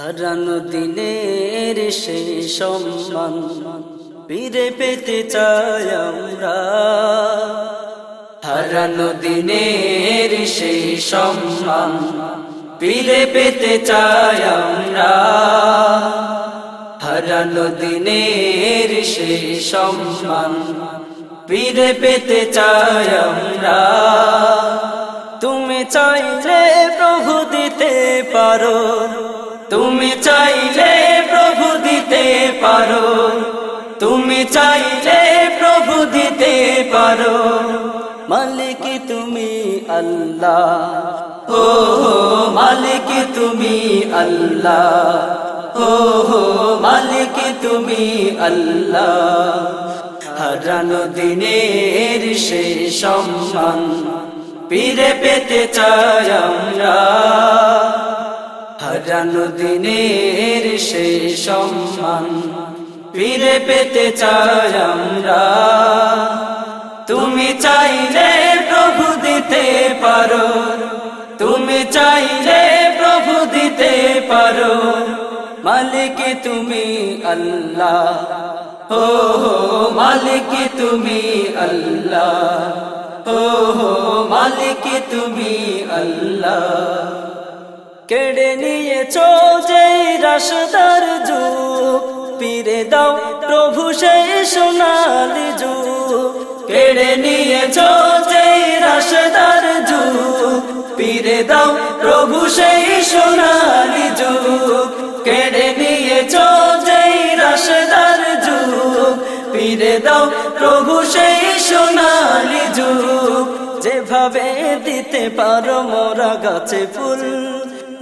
হারানো দিনের সেই সম্মান, ফিরে পেতে চাই আমরা। হারানো দিনের সেই সম্মান, ফিরে পেতে চাই আমরা। হারানো দিনের সেই সম্মান, ফিরে পেতে চাই আমরা। চাইলে প্রভু দিতে পারো। তুমি চাইলে প্রভু দিতে পারো। তুমি চাইলে প্রভু দিতে পারো। মালিক তুমি আল্লাহ। ও মালিক তুমি আল্লাহ। ও মালিক তুমি আল্লাহ। হারানো দিনের সেই সম্মান। ফিরে পেতে চাই আমরা। হারানো দিনের সেই সম্মান ফিরে পেতে চাই আমরা। তুমি চাইলে প্রভু দিতে পারো, তুমি চাইলে প্রভু দিতে পারো। মালিক তুমি আল্লাহ, ও মালিক তুমি আল্লাহ, ও মালিক তুমি আল্লাহ। কেড়ে নিয়েছো যেই রাসদার যুগ পীরে দাও প্রভু সেই সোনালি যুগ কেড়ে নিয়েছো যেই রাসদার যুগ পীরে দাও প্রভু সেই সোনালি যুগ কেড়ে নিয়েছো যেই রাসদার যুগ পীরে দাও প্রভু সেই সোনালি যুগ যেভাবে দিতে পারো মোরা গাছে ফুল,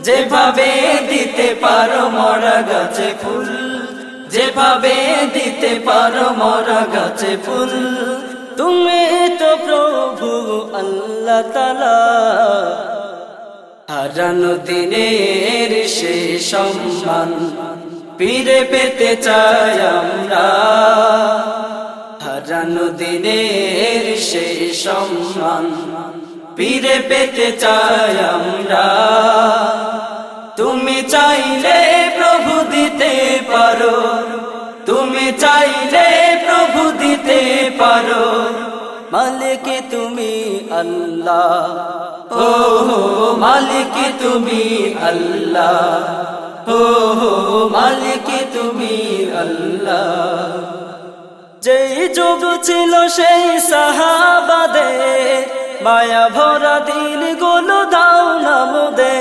যেভাবে দিতে পারো মরা গাছে ফুল, যেভাবে দিতে পারো মরা গাছে ফুল। তুমি তো প্রভু আল্লাহ তালা হারানো দিনের সে সম্মান ফিরে পেতে চাই আমরা। হারানো দিনের সে সম্মান, ফিরে পেতে চাই আমরা। তুমি চাইলে প্রভু দিতে পারো, তুমি চাইলে প্রভু দিতে পারো। মালিক তুমি আল্লাহ, ও মালিক তুমি আল্লাহ, ও মালিক তুমি আল্লাহ। যেই যুগ ছিল সেই সাহাবাদে, মায়া ভরা দিনগুলো দাও নামদে।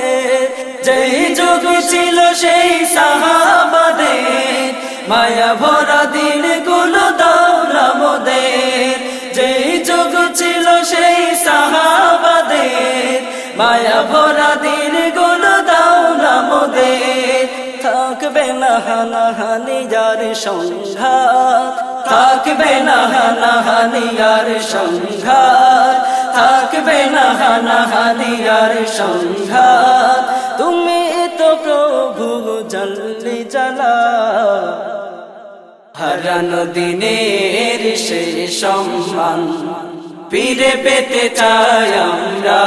যেই যুগ ছিল সেই সাহাবাদে, মায়া ভরা দিনগুলো দাও নামদে। যেই যুগ ছিল সেই সাহাবাদে, মায়া ভরা দিনগুলো দাও নামদে। থাকবে না হানাহানি যার সংঘাত থাকবে না হানাহানি আর সংঘাত। থাকবে না হানাহানি আর সংঘাত। তুমি তো প্রভু জল্লি জ্বালা। হারানো দিনের সে সম্মান ফিরে পেতে চাই আমরা।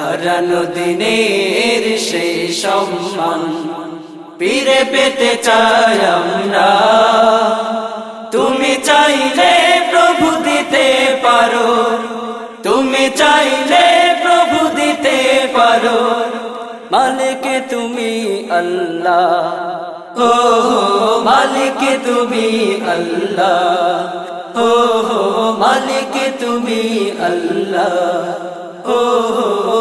হারানো দিনের সে সম্মান ফিরে পেতে চাই আমরা। তুমি চাইলে প্রভু দিতে পারো। তুমি চাইলে প্রভু দিতে পারো। মালিক তুমি আল্লাহ। ও মালিক তুমি আল্লাহ। ও মালিক তুমি আল্লাহ। ও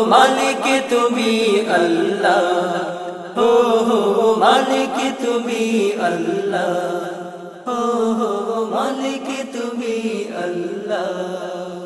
মালিক তুমি আল্লাহ। ও মালিক তুমি আল্লাহ। ও মালিক তুমি আল্লাহ